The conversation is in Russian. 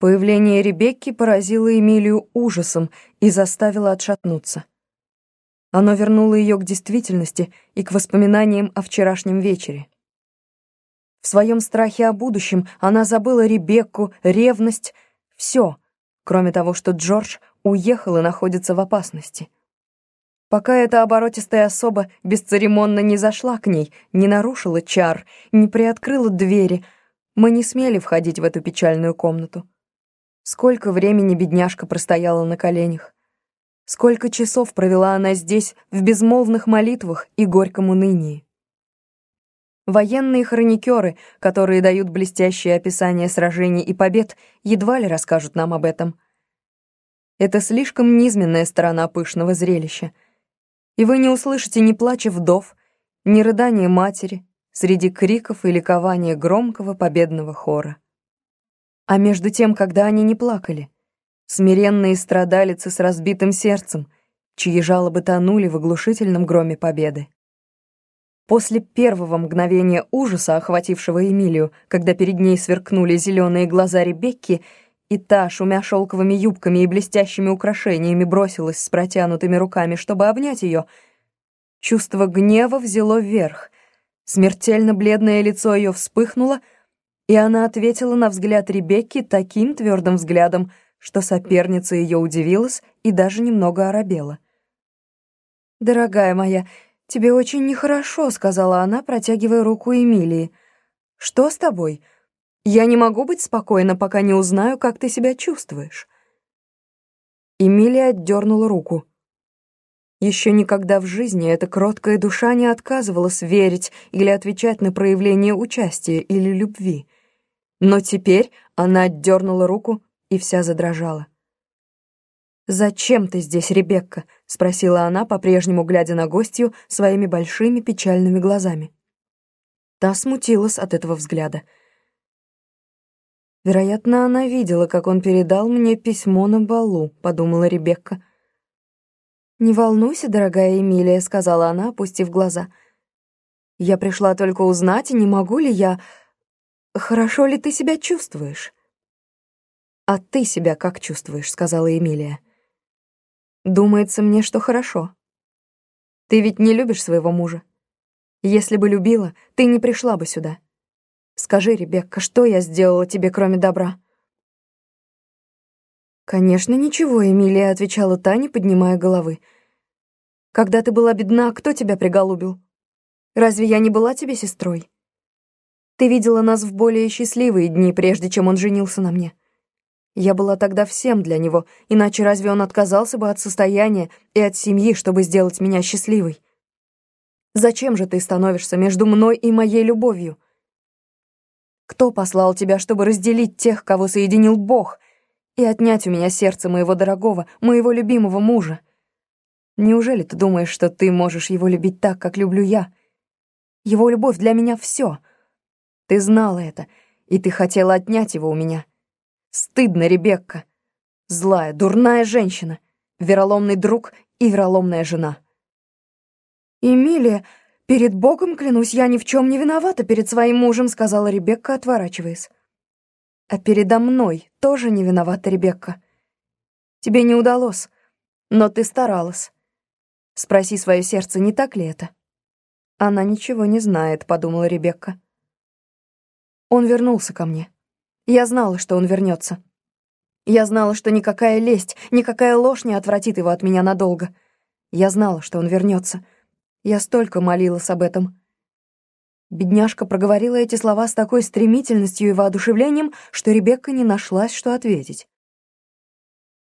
Появление Ребекки поразило Эмилию ужасом и заставило отшатнуться. Оно вернуло ее к действительности и к воспоминаниям о вчерашнем вечере. В своем страхе о будущем она забыла Ребекку, ревность, все, кроме того, что Джордж уехал и находится в опасности. Пока эта оборотистая особа бесцеремонно не зашла к ней, не нарушила чар, не приоткрыла двери, мы не смели входить в эту печальную комнату. Сколько времени бедняжка простояла на коленях. Сколько часов провела она здесь в безмолвных молитвах и горьком унынии. Военные хроникеры, которые дают блестящее описание сражений и побед, едва ли расскажут нам об этом. Это слишком низменная сторона пышного зрелища. И вы не услышите ни плача вдов, ни рыдания матери среди криков и ликования громкого победного хора. А между тем, когда они не плакали, смиренные страдалицы с разбитым сердцем, чьи жалобы тонули в оглушительном громе победы. После первого мгновения ужаса, охватившего Эмилию, когда перед ней сверкнули зеленые глаза Ребекки, и та, шумя шелковыми юбками и блестящими украшениями, бросилась с протянутыми руками, чтобы обнять ее, чувство гнева взяло верх. Смертельно бледное лицо ее вспыхнуло — и она ответила на взгляд Ребекки таким твердым взглядом, что соперница ее удивилась и даже немного оробела. «Дорогая моя, тебе очень нехорошо», — сказала она, протягивая руку Эмилии. «Что с тобой? Я не могу быть спокойна, пока не узнаю, как ты себя чувствуешь». Эмилия отдернула руку. Еще никогда в жизни эта кроткая душа не отказывалась верить или отвечать на проявление участия или любви. Но теперь она отдернула руку и вся задрожала. «Зачем ты здесь, Ребекка?» — спросила она, по-прежнему глядя на гостью своими большими печальными глазами. Та смутилась от этого взгляда. «Вероятно, она видела, как он передал мне письмо на балу», — подумала Ребекка. «Не волнуйся, дорогая Эмилия», — сказала она, опустив глаза. «Я пришла только узнать, не могу ли я...» «Хорошо ли ты себя чувствуешь?» «А ты себя как чувствуешь?» — сказала Эмилия. «Думается мне, что хорошо. Ты ведь не любишь своего мужа. Если бы любила, ты не пришла бы сюда. Скажи, Ребекка, что я сделала тебе, кроме добра?» «Конечно, ничего», — Эмилия отвечала Тане, поднимая головы. «Когда ты была бедна, кто тебя приголубил? Разве я не была тебе сестрой?» Ты видела нас в более счастливые дни, прежде чем он женился на мне. Я была тогда всем для него, иначе разве он отказался бы от состояния и от семьи, чтобы сделать меня счастливой? Зачем же ты становишься между мной и моей любовью? Кто послал тебя, чтобы разделить тех, кого соединил Бог, и отнять у меня сердце моего дорогого, моего любимого мужа? Неужели ты думаешь, что ты можешь его любить так, как люблю я? Его любовь для меня — все — ты знала это, и ты хотела отнять его у меня. Стыдно, Ребекка. Злая, дурная женщина, вероломный друг и вероломная жена. «Эмилия, перед Богом, клянусь, я ни в чем не виновата перед своим мужем», сказала Ребекка, отворачиваясь. «А передо мной тоже не виновата, Ребекка. Тебе не удалось, но ты старалась. Спроси свое сердце, не так ли это?» «Она ничего не знает», — подумала Ребекка. Он вернулся ко мне. Я знала, что он вернется. Я знала, что никакая лесть, никакая ложь не отвратит его от меня надолго. Я знала, что он вернется. Я столько молилась об этом. Бедняжка проговорила эти слова с такой стремительностью и воодушевлением, что Ребекка не нашлась, что ответить.